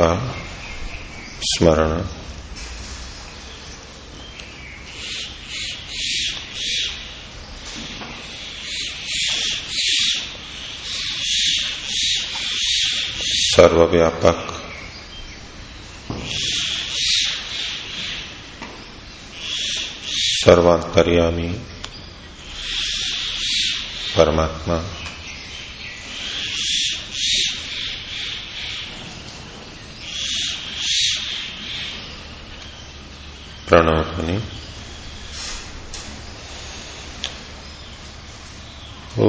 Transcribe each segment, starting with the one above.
का स्मरण। सर्वव्यापक। सर्वांतर्यामी। परमात्मा। प्रणव ध्वनि ओ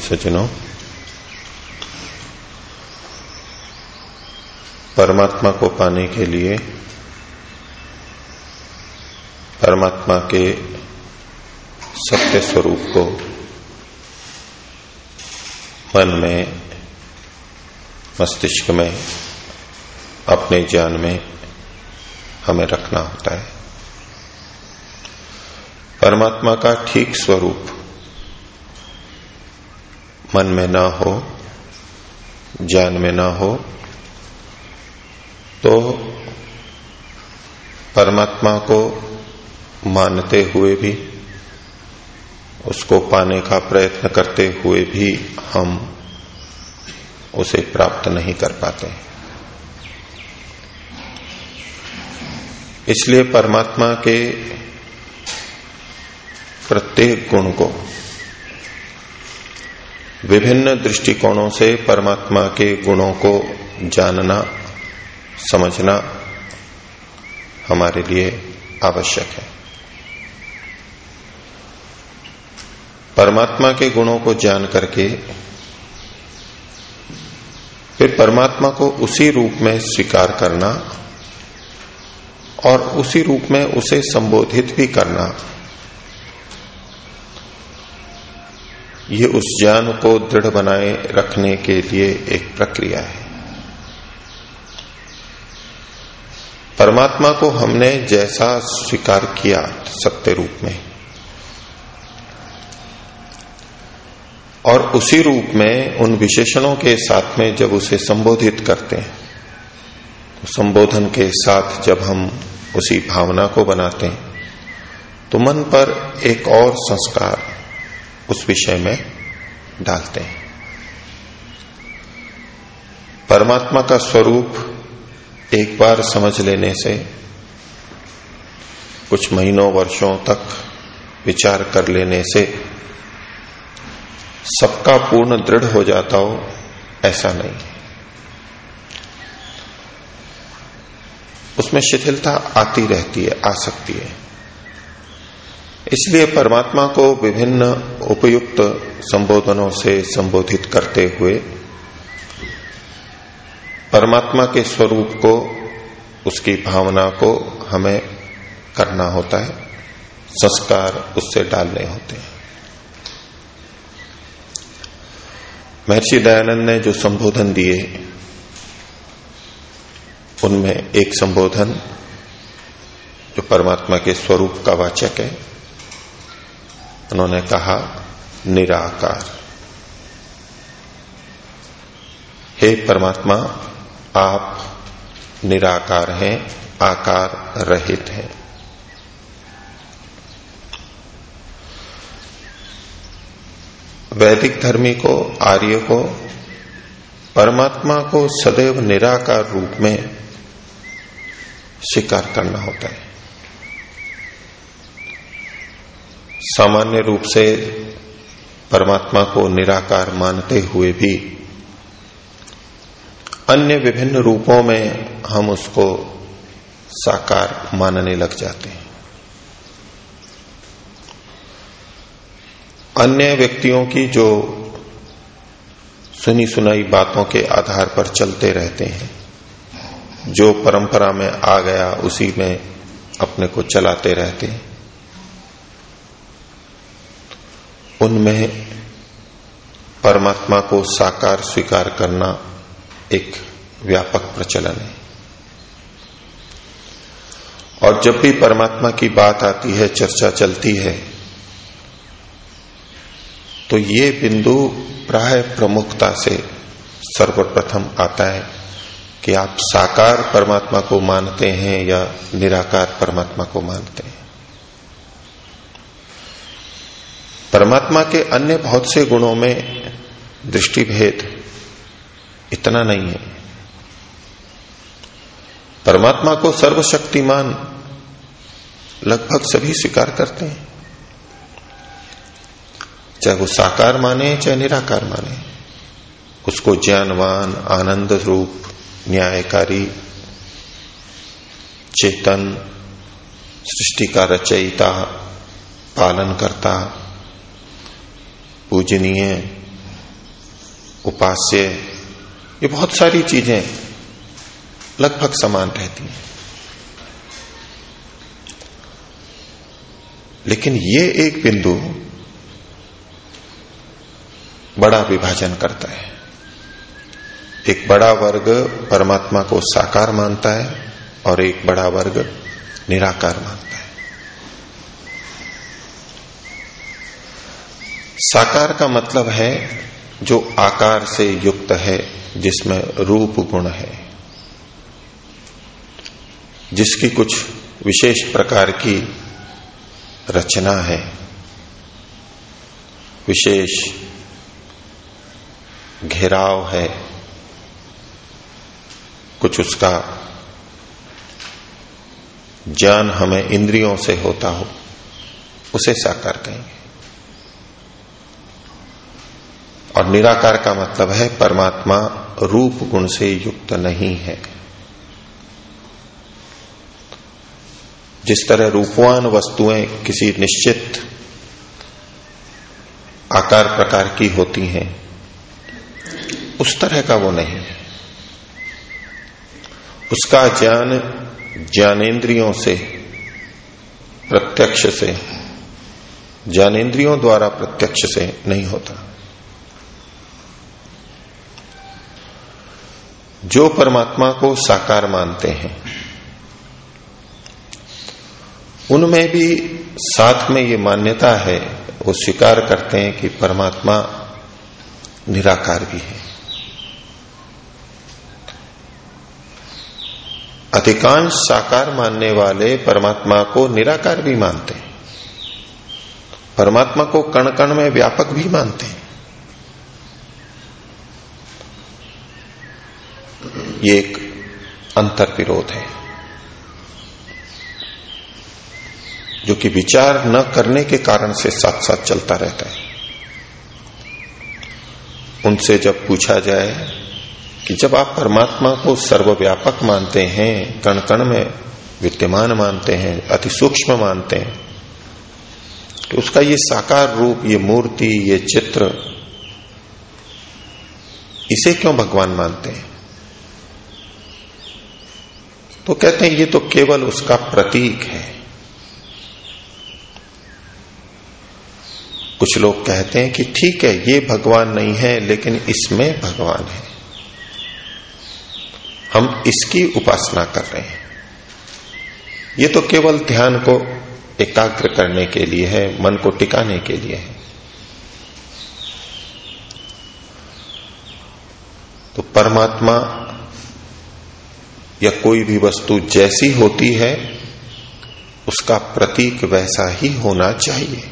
सज्जनों परमात्मा को पाने के लिए, परमात्मा के सत्य स्वरूप को मन में, मस्तिष्क में, अपने ज्ञान में हमें रखना होता है। परमात्मा का ठीक स्वरूप मन में ना हो, ज्ञान में ना हो तो परमात्मा को मानते हुए भी, उसको पाने का प्रयत्न करते हुए भी हम उसे प्राप्त नहीं कर पाते इसलिए परमात्मा के प्रत्येक गुण को विभिन्न दृष्टिकोणों से परमात्मा के गुणों को जानना, समझना हमारे लिए आवश्यक है। परमात्मा के गुणों को जान करके, फिर परमात्मा को उसी रूप में स्वीकार करना और उसी रूप में उसे संबोधित भी करना ये उस ज्ञान को दृढ़ बनाए रखने के लिए एक प्रक्रिया है। परमात्मा को हमने जैसा स्वीकार किया सत्य रूप में, और उसी रूप में उन विशेषणों के साथ में जब उसे संबोधित करते हैं तो संबोधन के साथ जब हम उसी भावना को बनाते हैं तो मन पर एक और संस्कार उस विषय में डालते हैं। परमात्मा का स्वरूप एक बार समझ लेने से कुछ महीनों, वर्षों तक विचार कर लेने से सबका पूर्ण दृढ़ हो जाता हो, ऐसा नहीं। उसमें शिथिलता आती रहती है, आ सकती है। इसलिए परमात्मा को विभिन्न उपयुक्त संबोधनों से संबोधित करते हुए परमात्मा के स्वरूप को, उसकी भावना को हमें करना होता है, संस्कार उससे डालने होते हैं। महर्षि दयानंद ने जो संबोधन दिए, उनमें एक संबोधन जो परमात्मा के स्वरूप का वाचक है। उन्होंने कहा, निराकार। हे परमात्मा, आप निराकार हैं, आकार रहित हैं। वैदिक धर्मी को, आर्य को, परमात्मा को सदैव निराकार रूप में स्वीकार करना होता है। सामान्य रूप से परमात्मा को निराकार मानते हुए भी अन्य विभिन्न रूपों में हम उसको साकार मानने लग जाते हैं। अन्य व्यक्तियों की जो सुनी सुनाई बातों के आधार पर चलते रहते हैं, जो परंपरा में आ गया, उसी में अपने को चलाते रहते हैं। उनमें परमात्मा को साकार स्वीकार करना एक व्यापक प्रचलन है। और जब भी परमात्मा की बात आती है, चर्चा चलती है तो ये बिंदु प्राय प्रमुखता से सर्वप्रथम आता है कि आप साकार परमात्मा को मानते हैं या निराकार परमात्मा को मानते हैं। परमात्मा के अन्य बहुत से गुणों में दृष्टि भेद इतना नहीं है। परमात्मा को सर्वशक्तिमान लगभग सभी स्वीकार करते हैं। चाहे वो साकार माने, चाहे निराकार माने, उसको ज्ञानवान, आनंद रूप, न्यायकारी, चेतन सृष्टि का रचयिता पालन करता पूजनीय उपास्य ये बहुत सारी चीज़ें लगभग समान रहती हैं। लेकिन ये एक बिंदु बड़ा विभाजन करता है। एक बड़ा वर्ग परमात्मा को साकार मानता है और एक बड़ा वर्ग निराकार मानता है। साकार का मतलब है जो आकार से युक्त है, जिसमें रूप गुण है। जिसकी कुछ विशेष प्रकार की रचना है। विशेष घेराव है। कुछ उसका ज्ञान हमें इंद्रियों से होता हो, उसे साकार कहेंगे। और निराकार का मतलब है परमात्मा रूप गुण से युक्त नहीं है। जिस तरह रूपवान वस्तुएँ किसी निश्चित आकार प्रकार की होती हैं, उस तरह का वो नहीं है। उसका ज्ञान ज्ञानेन्द्रियों से, प्रत्यक्ष से, ज्ञानेन्द्रियों द्वारा प्रत्यक्ष से नहीं होता। जो परमात्मा को साकार मानते हैं। उनमें भी साथ में ये मान्यता है, वो स्वीकार करते हैं कि परमात्मा निराकार भी है। अधिकांश साकार मानने वाले परमात्मा को निराकार भी मानते हैं। परमात्मा को कण कण में व्यापक भी मानते हैं। ये एक अंतर विरोध है, जो कि विचार न करने के कारण से साथ साथ चलता रहता है। उनसे जब पूछा जाए कि जब आप परमात्मा को सर्वव्यापक मानते हैं कण कण में विद्यमान मानते हैं, अति सूक्ष्म मानते हैं तो उसका ये साकार रूप, ये मूर्ति, ये चित्र, इसे क्यों भगवान मानते हैं? तो कहते हैं, ये तो केवल उसका प्रतीक है। कुछ लोग कहते हैं कि ठीक है, ये भगवान नहीं है, लेकिन इसमें भगवान है। हम इसकी उपासना कर रहे हैं। ये तो केवल ध्यान को एकाग्र करने के लिए है, मन को टिकाने के लिए है। तो परमात्मा या कोई भी वस्तु जैसी होती है, उसका प्रतीक वैसा ही होना चाहिए।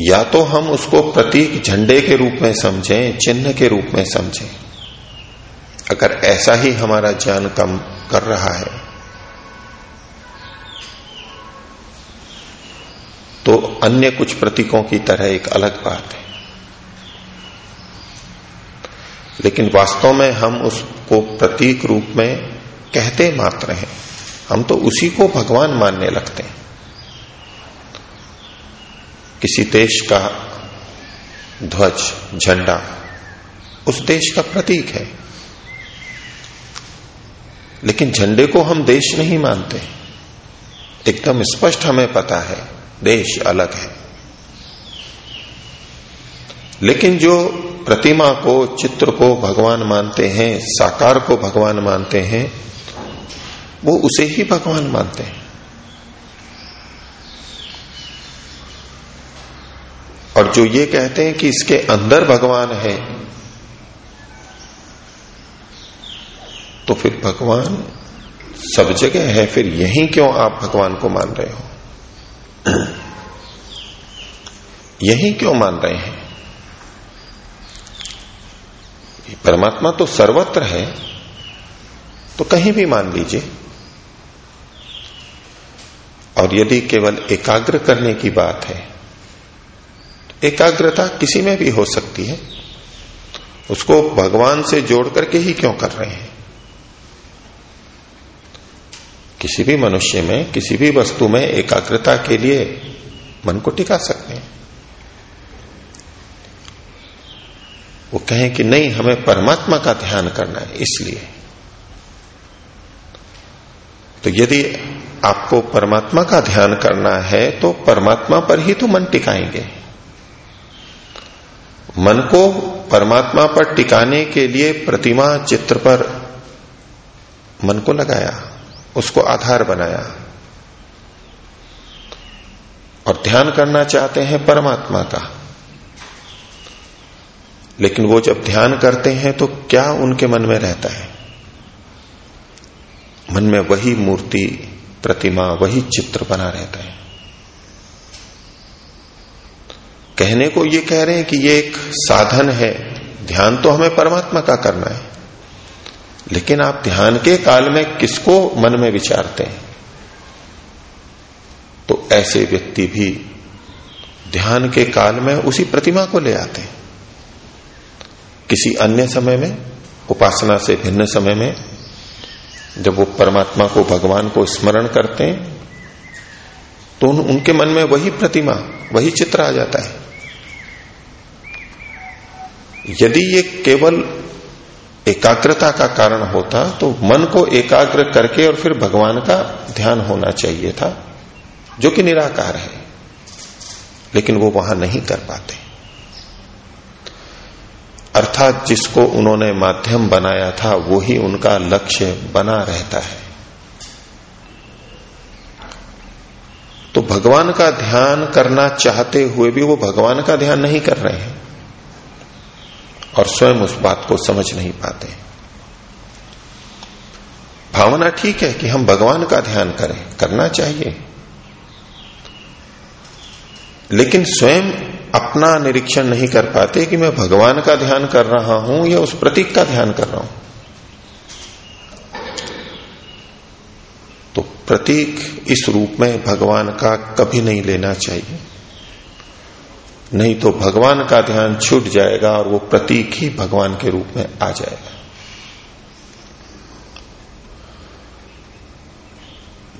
या तो हम उसको प्रतीक झंडे के रूप में समझें, चिन्ह के रूप में समझें। अगर ऐसा ही हमारा ज्ञान कम कर रहा है तो अन्य कुछ प्रतीकों की तरह एक अलग बात है। लेकिन वास्तव में हम उसको प्रतीक रूप में कहते मात्र हैं। हम तो उसी को भगवान मानने लगते हैं। किसी देश का ध्वज, झंडा उस देश का प्रतीक है। लेकिन झंडे को हम देश नहीं मानते। एकदम स्पष्ट हमें पता है, देश अलग है। लेकिन जो प्रतिमा को, चित्र को भगवान मानते हैं, साकार को भगवान मानते हैं, वो उसे ही भगवान मानते हैं। और जो ये कहते हैं कि इसके अंदर भगवान है तो फिर भगवान सब जगह है, फिर यही क्यों आप भगवान को मान रहे हो? यही क्यों मान रहे हैं? परमात्मा तो सर्वत्र है तो कहीं भी मान लीजिए। और यदि केवल एकाग्र करने की बात है तो एकाग्रता किसी में भी हो सकती है। उसको भगवान से जोड़ करके ही क्यों कर रहे हैं? किसी भी मनुष्य में, किसी भी वस्तु में एकाग्रता के लिए मन को टिका सकते हैं। वो कहें कि नहीं, हमें परमात्मा का ध्यान करना है, इसलिए। तो यदि आपको परमात्मा का ध्यान करना है तो परमात्मा पर ही तो मन टिकाएँगे। मन को परमात्मा पर टिकाने के लिए प्रतिमा चित्र पर मन को लगाया, उसको आधार बनाया। और ध्यान करना चाहते हैं परमात्मा का। लेकिन वो जब ध्यान करते हैं तो क्या उनके मन में रहता है? मन में वही मूर्ति, प्रतिमा, वही चित्र बना रहता है। कहने को ये कह रहे हैं कि ये एक साधन है। ध्यान तो हमें परमात्मा का करना है। लेकिन आप ध्यान के काल में किसको मन में विचारते हैं? तो ऐसे व्यक्ति भी ध्यान के काल में उसी प्रतिमा को ले आते हैं। किसी अन्य समय में उपासना से भिन्न समय में जब वो परमात्मा को भगवान को स्मरण करते हैं तो उन, उनके मन में वही प्रतिमा वही चित्र आ जाता है। यदि ये केवल एकाग्रता का कारण होता तो मन को एकाग्र करके और फिर भगवान का ध्यान होना चाहिए था जो कि निराकार है लेकिन वो वहाँ नहीं कर पाते। अर्थात जिसको उन्होंने माध्यम बनाया था वो ही उनका लक्ष्य बना रहता है। तो भगवान का ध्यान करना चाहते हुए भी वो भगवान का ध्यान नहीं कर रहे हैं और स्वयं उस बात को समझ नहीं पाते। भावना ठीक है कि हम भगवान का ध्यान करें, करना चाहिए। लेकिन स्वयं अपना निरीक्षण नहीं कर पाते कि मैं भगवान का ध्यान कर रहा हूँ या उस प्रतीक का ध्यान कर रहा हूँ। तो प्रतीक इस रूप में भगवान का कभी नहीं लेना चाहिए। नहीं तो भगवान का ध्यान छूट जाएगा और वो प्रतीक ही भगवान के रूप में आ जाएगा।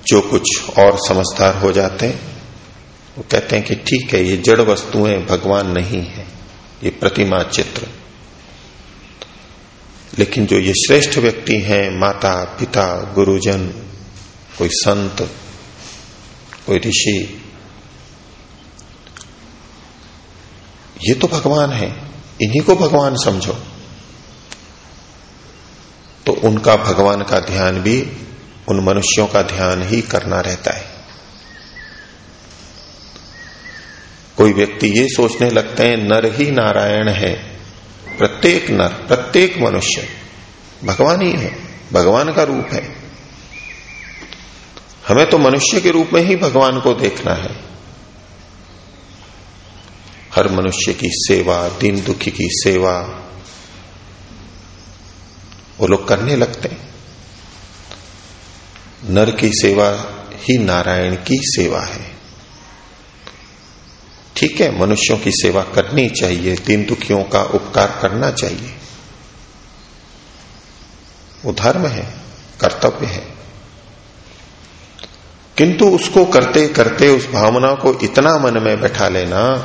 जो कुछ और समझदार हो जाते हैं वो कहते हैं कि ठीक है, ये जड़ वस्तुएँ भगवान नहीं है, ये प्रतिमा चित्र। लेकिन जो ये श्रेष्ठ व्यक्ति हैं, माता, पिता, गुरुजन, कोई संत, कोई ऋषि, ये तो भगवान है, इन्हीं को भगवान समझो। तो उनका भगवान का ध्यान भी उन मनुष्यों का ध्यान ही करना रहता है। कोई व्यक्ति ये सोचने लगते हैं, नर ही नारायण है। प्रत्येक नर, प्रत्येक मनुष्य, भगवान ही है, भगवान का रूप है। हमें तो मनुष्य के रूप में ही भगवान को देखना है। हर मनुष्य की सेवा, दीन दुखी की सेवा, वो लोग करने लगते हैं। नर की सेवा ही नारायण की सेवा है। ठीक है, मनुष्यों की सेवा करनी चाहिए तीन दुखियों का उपकार करना चाहिए। वो धर्म है, कर्तव्य है। किंतु उसको करते करते, उस भावना को इतना मन में बैठा लेना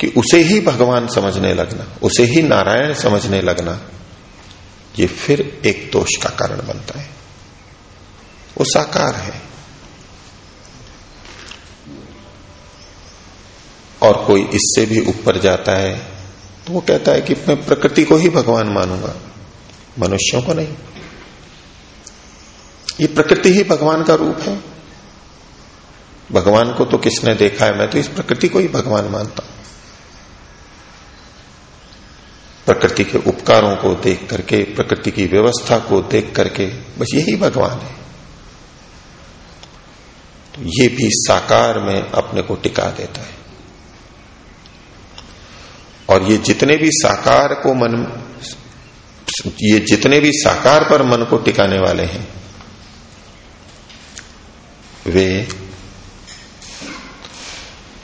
कि उसे ही भगवान समझने लगना, उसे ही नारायण समझने लगना, ये फिर एक दोष का कारण बनता है। वो साकार है। और कोई इससे भी ऊपर जाता है तो वो कहता है कि मैं प्रकृति को ही भगवान मानूँगा, मनुष्यों को नहीं। ये प्रकृति ही भगवान का रूप है। भगवान को तो किसने देखा है? मैं तो इस प्रकृति को ही भगवान मानता हूँ। प्रकृति के उपकारों को देख करके, प्रकृति की व्यवस्था को देख करके, बस यही भगवान है। तो ये भी साकार में अपने को टिका देता है। और ये जितने भी साकार को मन, ये जितने भी साकार पर मन को टिकाने वाले हैं, वे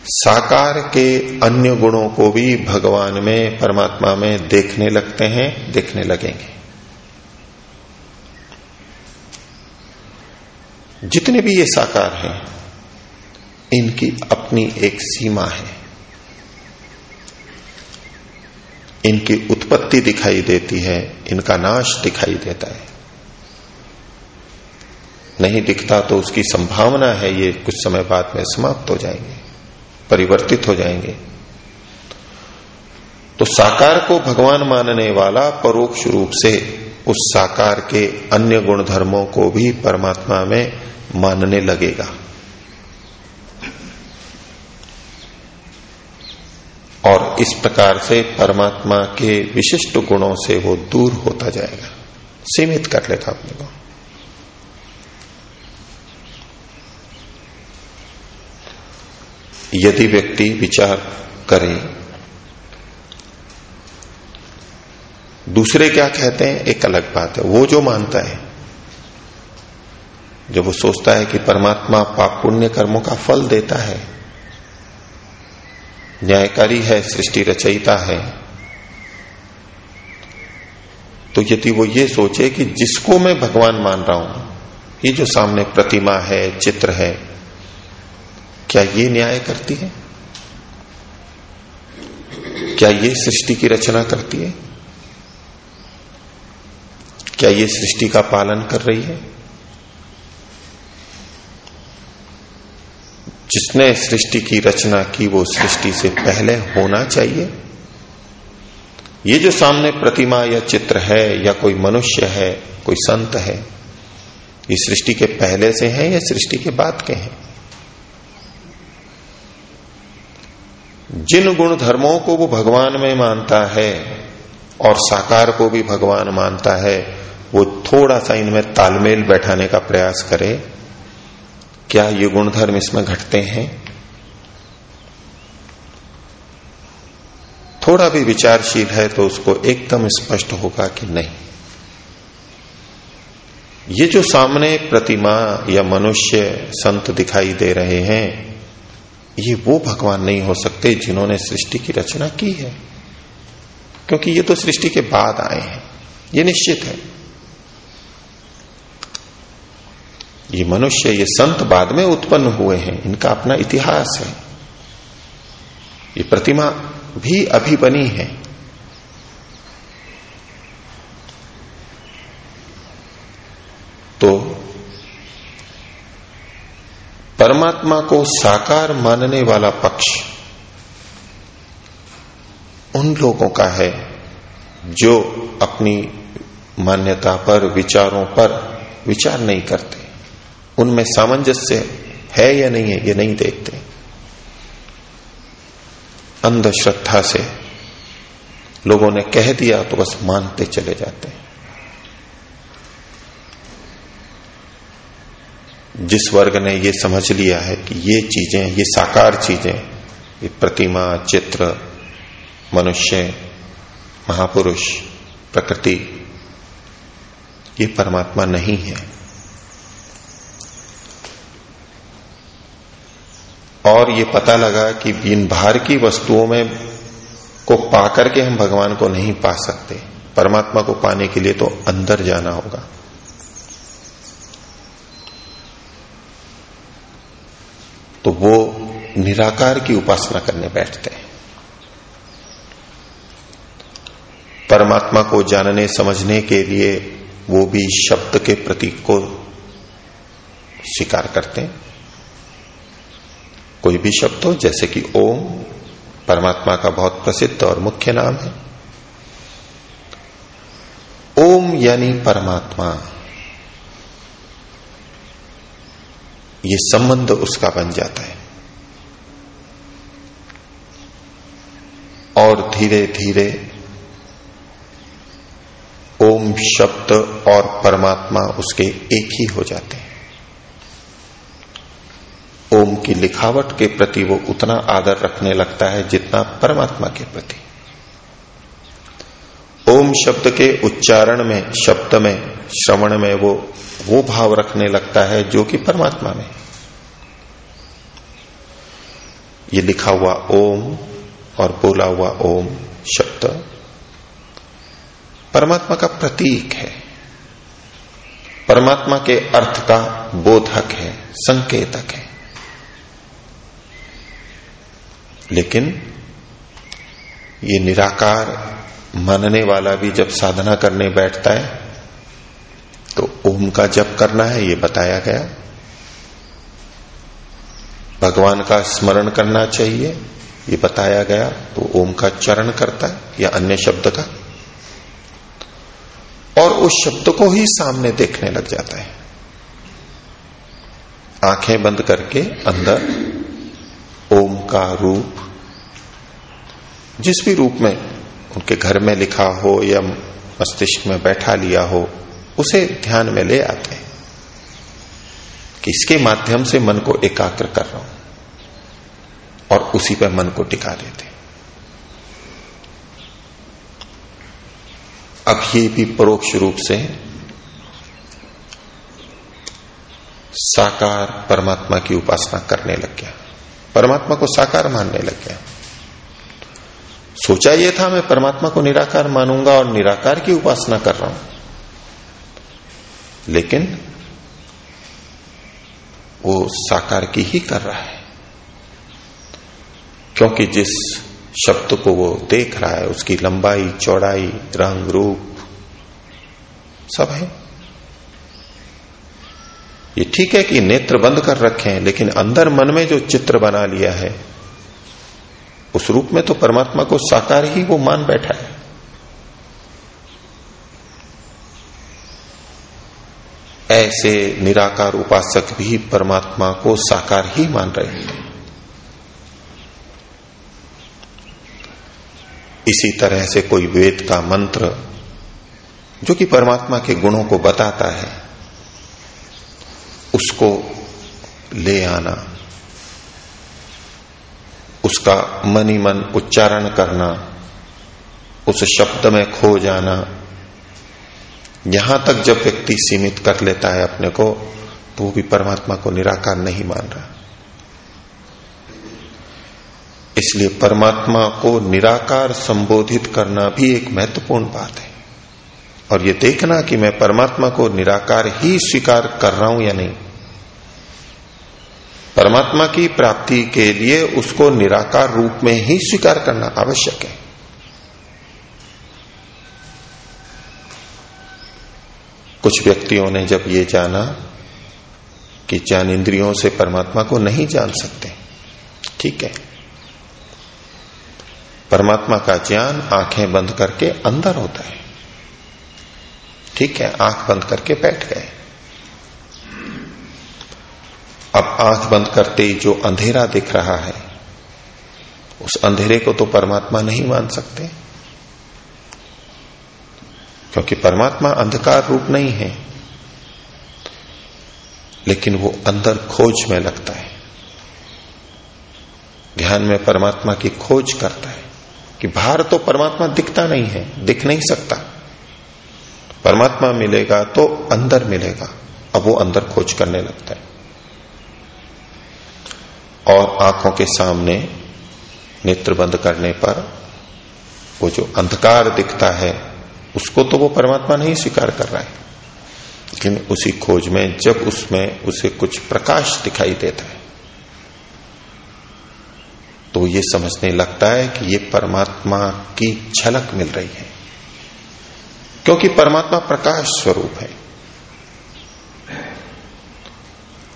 साकार के अन्य गुणों को भी भगवान में, परमात्मा में देखने लगते हैं, देखने लगेंगे। जितने भी ये साकार हैं, इनकी अपनी एक सीमा है। इनकी उत्पत्ति दिखाई देती है, इनका नाश दिखाई देता है। नहीं दिखता तो उसकी संभावना है, ये कुछ समय बाद में समाप्त हो जाएँगे, परिवर्तित हो जाएँगे। तो साकार को भगवान मानने वाला परोक्ष रूप से उस साकार के अन्य गुण धर्मों को भी परमात्मा में मानने लगेगा। और इस प्रकार से परमात्मा के विशिष्ट गुणों से वो दूर होता जाएगा। सीमित कर लेगा अपने को। यदि व्यक्ति विचार करे, दूसरे क्या कहते हैं? एक अलग बात है। वो जो मानता है, जब वो सोचता है कि परमात्मा पाप पुण्य कर्मों का फल देता है न्यायकारी है, सृष्टि रचयिता है। तो यदि वो ये सोचे कि जिसको मैं भगवान मान रहा हूँ, ये जो सामने प्रतिमा है, चित्र है, क्या ये न्याय करती है? क्या ये सृष्टि की रचना करती है? क्या ये सृष्टि का पालन कर रही है? जिसने सृष्टि की रचना की, वो सृष्टि से पहले होना चाहिए। ये जो सामने प्रतिमा या चित्र है, या कोई मनुष्य है, कोई संत है, ये सृष्टि के पहले से हैं या सृष्टि के बाद के हैं? जिन गुण धर्मों को वो भगवान में मानता है और साकार को भी भगवान मानता है, वो थोड़ा सा इनमें तालमेल बैठाने का प्रयास करे। क्या ये गुण धर्म इसमें घटते हैं? थोड़ा भी विचारशील है तो उसको एकदम स्पष्ट होगा कि नहीं। ये जो सामने प्रतिमा या मनुष्य संत दिखाई दे रहे हैं, ये वो भगवान नहीं हो सकते जिन्होंने सृष्टि की रचना की है। क्योंकि ये तो सृष्टि के बाद आए हैं। ये निश्चित है। ये मनुष्य, ये संत बाद में उत्पन्न हुए हैं, इनका अपना इतिहास है। ये प्रतिमा भी अभी बनी है। तो परमात्मा को साकार मानने वाला पक्ष उन लोगों का है जो अपनी मान्यता पर, विचारों पर विचार नहीं करते। उनमें सामंजस्य है या नहीं है, ये नहीं देखते। अंधश्रद्धा से लोगों ने कह दिया तो बस मानते चले जाते हैं। जिस वर्ग ने ये समझ लिया है कि ये चीज़ें, ये साकार चीज़ें, ये प्रतिमा, चित्र, मनुष्य, महापुरुष, प्रकृति, ये परमात्मा नहीं है। और ये पता लगा कि इन बाहर की वस्तुओं में को पा करके हम भगवान को नहीं पा सकते। परमात्मा को पाने के लिए तो अंदर जाना होगा। तो वो निराकार की उपासना करने बैठते हैं। परमात्मा को जानने, समझने के लिए वो भी शब्द के प्रतीक को स्वीकार करते हैं। कोई भी शब्द हो, जैसे कि ओम, परमात्मा का बहुत प्रसिद्ध और मुख्य नाम है। ओम यानी परमात्मा। ये संबंध उसका बन जाता है। और धीरे धीरे ओम शब्द और परमात्मा उसके एक ही हो जाते हैं। ओम की लिखावट के प्रति वो उतना आदर रखने लगता है जितना परमात्मा के प्रति। ओम शब्द के उच्चारण में, शब्द में, श्रवण में वो वो भाव रखने लगता है जो कि परमात्मा में। ये लिखा हुआ ओम और बोला हुआ ओम शब्द परमात्मा का प्रतीक है। परमात्मा के अर्थ का बोधक है, संकेतक है। लेकिन ये निराकार मानने वाला भी जब साधना करने बैठता है तो ओम का जप करना है, ये बताया गया। भगवान का स्मरण करना चाहिए, ये बताया गया तो ओम का चरण करता है, या अन्य शब्द का। और उस शब्द को ही सामने देखने लग जाता है। आँखें बंद करके अंदर का रूप, जिस भी रूप में उनके घर में लिखा हो या मस्तिष्क में बैठा लिया हो, उसे ध्यान में ले आते हैं कि इसके माध्यम से मन को एकाग्र कर रहा हूँ और उसी पर मन को टिका देते अब ये भी परोक्ष रूप से साकार परमात्मा की उपासना करने लग गया। परमात्मा को साकार मानने लग गया। सोचा यह था, मैं परमात्मा को निराकार मानूँगा और निराकार की उपासना कर रहा हूँ। लेकिन वो साकार की ही कर रहा है। क्योंकि जिस शब्द को वो देख रहा है, उसकी लंबाई, चौड़ाई, रंग, रूप, सब है। ये ठीक है कि नेत्र बंद कर रखे हैं, लेकिन अंदर मन में जो चित्र बना लिया है, उस रूप में तो परमात्मा को साकार ही वो मान बैठा है। ऐसे निराकार उपासक भी परमात्मा को साकार ही मान रहे हैं। इसी तरह से कोई वेद का मंत्र, जो कि परमात्मा के गुणों को बताता है उसको ले आना। उसका मनी मन उच्चारण करना। उस शब्द में खो जाना। यहाँ तक जब व्यक्ति सीमित कर लेता है अपने को तो वो भी परमात्मा को निराकार नहीं मान रहा। इसलिए परमात्मा को निराकार संबोधित करना भी एक महत्वपूर्ण बात है। और ये देखना कि मैं परमात्मा को निराकार ही स्वीकार कर रहा हूँ या नहीं। परमात्मा की प्राप्ति के लिए उसको निराकार रूप में ही स्वीकार करना आवश्यक है। कुछ व्यक्तियों ने जब ये जाना कि ज्ञान इंद्रियों से परमात्मा को नहीं जान सकते, ठीक है। परमात्मा का ज्ञान आँखें बंद करके अंदर होता है, ठीक है, आँख बंद करके बैठ गए। अब आँख बंद करते ही जो अंधेरा दिख रहा है, उस अंधेरे को तो परमात्मा नहीं मान सकते। क्योंकि परमात्मा अंधकार रूप नहीं है, लेकिन वो अंदर खोज में लगता है। ध्यान में परमात्मा की खोज करता है कि बाहर तो परमात्मा दिखता नहीं है, दिख नहीं सकता। परमात्मा मिलेगा तो अंदर मिलेगा, अब वो अंदर खोज करने लगता है। और आँखों के सामने नेत्र बंद करने पर वो जो अंधकार दिखता है, उसको तो वो परमात्मा नहीं स्वीकार कर रहा है। लेकिन उसी खोज में, जब उसमें उसे कुछ प्रकाश दिखाई देता है तो ये समझने लगता है कि ये परमात्मा की झलक मिल रही है। क्योंकि परमात्मा प्रकाश स्वरूप है।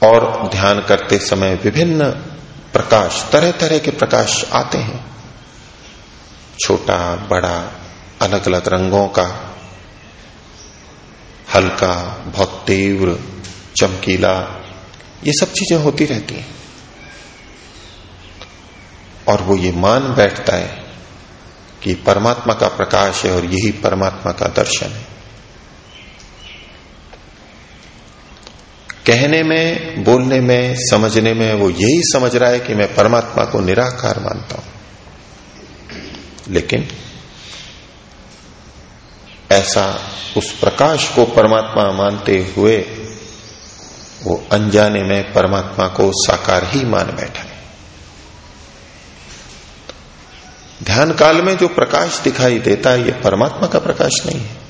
और ध्यान करते समय विभिन्न प्रकाश तरह तरह के प्रकाश आते हैं। छोटा, बड़ा अलग अलग रंगों का, हल्का, बहुत तीव्र, चमकीला, ये सब चीज़ें होती रहती हैं। और वो ये मान बैठता है कि परमात्मा का प्रकाश है और यही परमात्मा का दर्शन है। कहने में, बोलने में, समझने में वो यही समझ रहा है कि मैं परमात्मा को निराकार मानता हूँ। लेकिन ऐसा उस प्रकाश को परमात्मा मानते हुए वो अनजाने में परमात्मा को साकार ही मान बैठा है। ध्यान काल में जो प्रकाश दिखाई देता है, ये परमात्मा का प्रकाश नहीं है।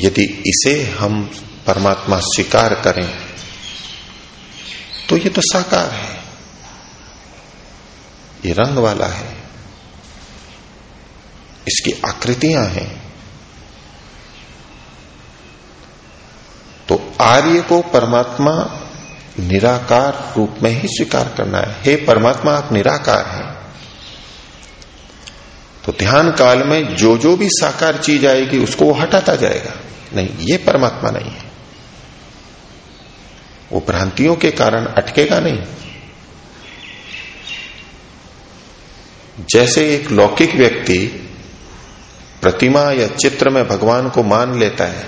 यदि इसे हम परमात्मा स्वीकार करें तो ये तो साकार है। ये रंग वाला है। इसकी आकृतियाँ हैं। तो आर्य को परमात्मा निराकार रूप में ही स्वीकार करना है। हे परमात्मा, आप निराकार हैं। तो ध्यान काल में जो जो भी साकार चीज़ आएगी, उसको वो हटाता जाएगा। नहीं, ये परमात्मा नहीं है। वो भ्रांतियों के कारण अटकेगा नहीं। जैसे एक लौकिक व्यक्ति प्रतिमा या चित्र में भगवान को मान लेता है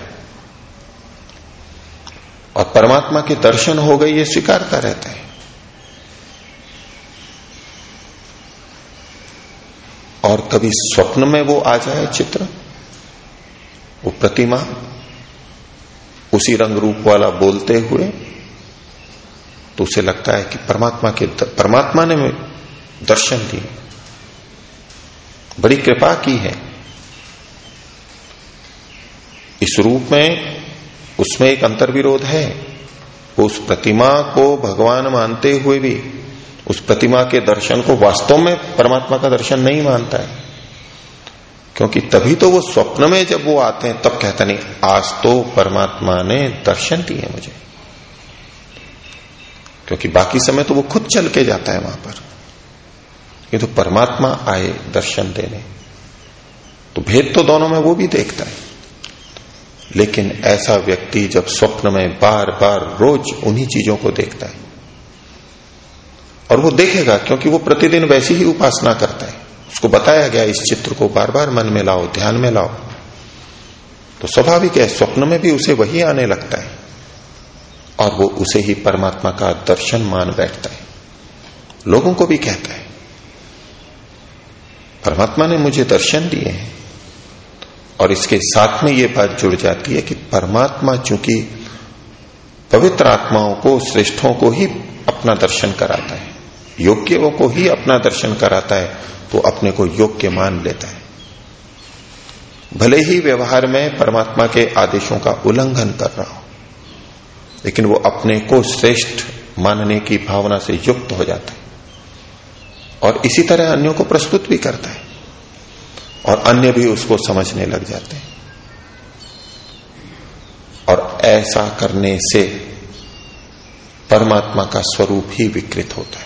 और परमात्मा के दर्शन हो गए, ये स्वीकारता रहता है। और कभी स्वप्न में वो आ जाए चित्र, वो प्रतिमा, उसी रंग रूप वाला बोलते हुए तो उसे लगता है कि परमात्मा के परमात्मा ने दर्शन दिए। बड़ी कृपा की है। इस रूप में उसमें एक अंतर्विरोध है। उस प्रतिमा को भगवान मानते हुए भी उस प्रतिमा के दर्शन को वास्तव में परमात्मा का दर्शन नहीं मानता है। क्योंकि तभी तो वो स्वप्न में जब वो आते हैं, तब कहता नहीं, आज तो परमात्मा ने दर्शन दिए मुझे। क्योंकि बाकी समय तो वो खुद चल के जाता है वहाँ पर। ये तो परमात्मा आए दर्शन देने। तो भेद तो दोनों में वो भी देखता है। लेकिन ऐसा व्यक्ति जब स्वप्न में बार बार रोज उन्हीं चीज़ों को देखता है। और वो देखेगा, क्योंकि वो प्रतिदिन वैसी ही उपासना करता है। उसको बताया गया इस चित्र को बार बार मन में लाओ, ध्यान में लाओ। तो स्वाभाविक है, स्वप्न में भी उसे वही आने लगता है। और वो उसे ही परमात्मा का दर्शन मान बैठता है। लोगों को भी कहता है, परमात्मा ने मुझे दर्शन दिए हैं। और इसके साथ में ये बात जुड़ जाती है कि परमात्मा चूँकि पवित्र आत्माओं को, श्रेष्ठों को ही अपना दर्शन कराता है। योग्यों को ही अपना दर्शन कराता है तो अपने को योग्य मान लेता है। भले ही व्यवहार में परमात्मा के आदेशों का उल्लंघन कर रहा हो, लेकिन वो अपने को श्रेष्ठ मानने की भावना से युक्त हो जाता है और इसी तरह अन्यों को प्रस्तुत भी करता है और अन्य भी उसको समझने लग जाते हैं। और ऐसा करने से परमात्मा का स्वरूप ही विकृत होता है।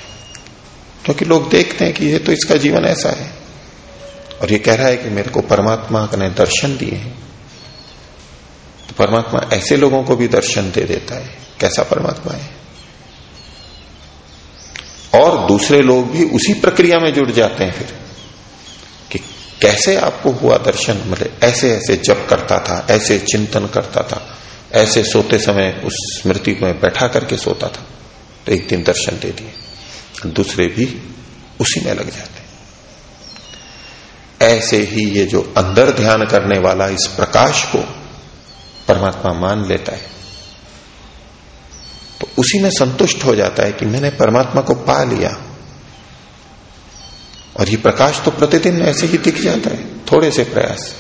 क्योंकि लोग देखते हैं कि ये तो इसका जीवन ऐसा है। और ये कह रहा है कि मेरे को परमात्मा ने दर्शन दिए हैं। तो परमात्मा ऐसे लोगों को भी दर्शन दे देता है। कैसा परमात्मा है? और दूसरे लोग भी उसी प्रक्रिया में जुड़ जाते हैं फिर, कि कैसे आपको हुआ दर्शन? मतलब ऐसे ऐसे जप करता था, ऐसे चिंतन करता था, ऐसे सोते समय उस स्मृति में बैठा करके सोता था तो एक दिन दर्शन दे दिए। दूसरे भी उसी में लग जाते हैं। ऐसे ही ये जो अंदर ध्यान करने वाला इस प्रकाश को परमात्मा मान लेता है तो उसी में संतुष्ट हो जाता है कि मैंने परमात्मा को पा लिया। और ये प्रकाश तो प्रतिदिन ऐसे ही दिख जाता है, थोड़े से प्रयास,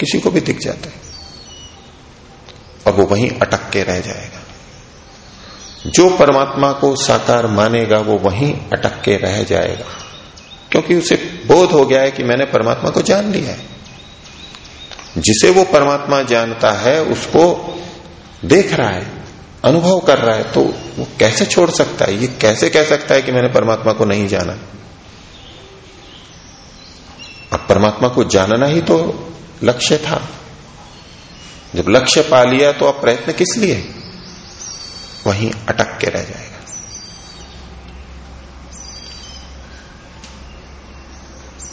किसी को भी दिख जाता है। और वो वहीं अटक के रह जाएगा। जो परमात्मा को साकार मानेगा, वो वहीं अटक के रह जाएगा। क्योंकि उसे बोध हो गया है कि मैंने परमात्मा को जान लिया है। जिसे वो परमात्मा जानता है, उसको देख रहा है, अनुभव कर रहा है तो वो कैसे छोड़ सकता है? ये कैसे कह सकता है कि मैंने परमात्मा को नहीं जाना? अब परमात्मा को जानना ही तो लक्ष्य था। जब लक्ष्य पा लिया तो अब प्रयत्न किस लिए? वहीं अटक के रह जाएगा।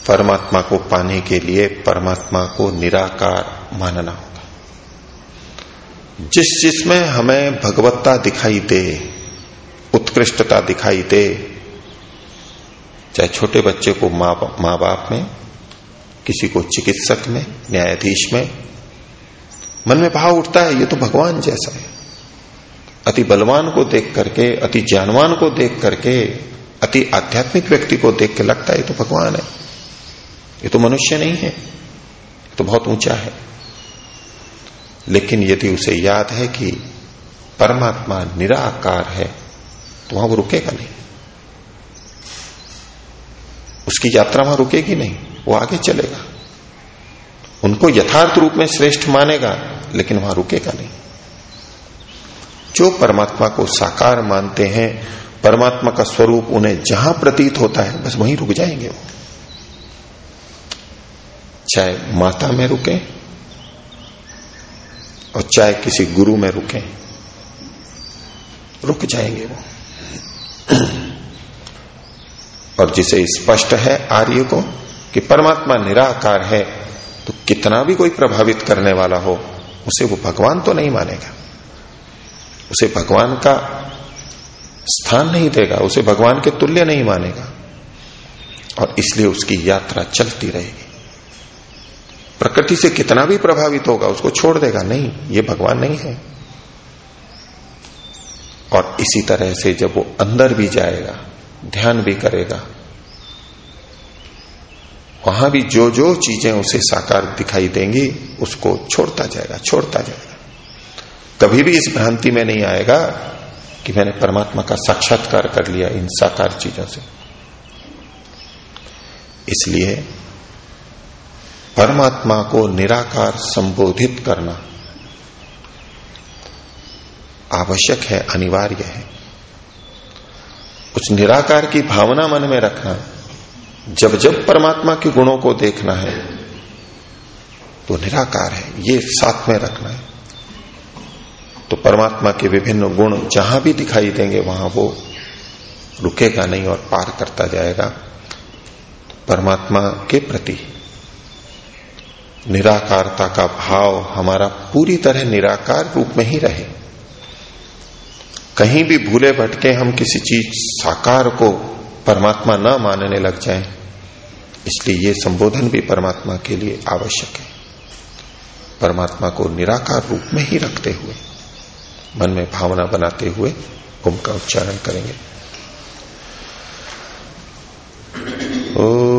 परमात्मा को पाने के लिए परमात्मा को निराकार मानना होगा। जिस चीज़ में हमें भगवत्ता दिखाई दे, उत्कृष्टता दिखाई दे, चाहे छोटे बच्चे को माँ बाप में, किसी को चिकित्सक में, न्यायाधीश में, मन में भाव उठता है, ये तो भगवान जैसा है। अति बलवान को देख करके, अति ज्ञानवान को देख करके, अति आध्यात्मिक व्यक्ति को देख के लगता है, ये तो भगवान है। ये तो मनुष्य नहीं है। तो बहुत ऊँचा है। लेकिन यदि उसे याद है कि परमात्मा निराकार है तो वहाँ वो रुकेगा नहीं। उसकी यात्रा वहाँ रुकेगी नहीं, वो आगे चलेगा। उनको यथार्थ रूप में श्रेष्ठ मानेगा, लेकिन वहाँ रुकेगा नहीं। जो परमात्मा को साकार मानते हैं, परमात्मा का स्वरूप उन्हें जहाँ प्रतीत होता है, बस वहीं रुक जाएँगे वो। चाहे माता में रुके और चाहे किसी गुरु में रुके, रुक जाएँगे वो। और जिसे स्पष्ट है आर्य को कि परमात्मा निराकार है तो कितना भी कोई प्रभावित करने वाला हो, उसे वो भगवान तो नहीं मानेगा। उसे भगवान का स्थान नहीं देगा, उसे भगवान के तुल्य नहीं मानेगा। और इसलिए उसकी यात्रा चलती रहेगी। प्रकृति से कितना भी प्रभावित होगा, उसको छोड़ देगा। नहीं, ये भगवान नहीं है। और इसी तरह से जब वो अंदर भी जाएगा, ध्यान भी करेगा, वहाँ भी जो जो चीज़ें उसे साकार दिखाई देंगी, उसको छोड़ता जाएगा छोड़ता जाएगा। कभी भी इस भ्रांति में नहीं आएगा कि मैंने परमात्मा का साक्षात्कार कर लिया इन साकार चीज़ों से। इसलिए परमात्मा को निराकार संबोधित करना आवश्यक है, अनिवार्य है। उस निराकार की भावना मन में रखना, जब जब परमात्मा के गुणों को देखना है तो निराकार है, ये साथ में रखना है। तो परमात्मा के विभिन्न गुण जहाँ भी दिखाई देंगे, वहाँ वो रुकेगा नहीं और पार करता जाएगा। परमात्मा के प्रति निराकारता का भाव हमारा पूरी तरह निराकार रूप में ही रहे। कहीं भी भूले भटके हम किसी चीज़ साकार को परमात्मा न मानने लग जाएँ, इसलिए ये संबोधन भी परमात्मा के लिए आवश्यक है। परमात्मा को निराकार रूप में ही रखते हुए। मन में भावना बनाते हुए ओम का उच्चारण करेंगे। ओ